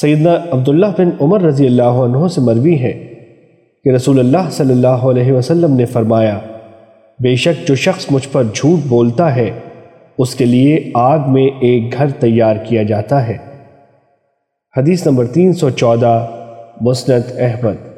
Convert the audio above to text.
سیدنا عبداللہ بن عمر رضی اللہ عنہ سے مروی ہے کہ رسول اللہ صلی اللہ علیہ وسلم نے فرمایا، بے شک جو شخص مجھ پر جھوٹ بولتا ہے، اس کے لیے آگ میں ایک گھر تیار کیا جاتا ہے۔ حدیث نمبر تین سو چودہ، مسند احمد۔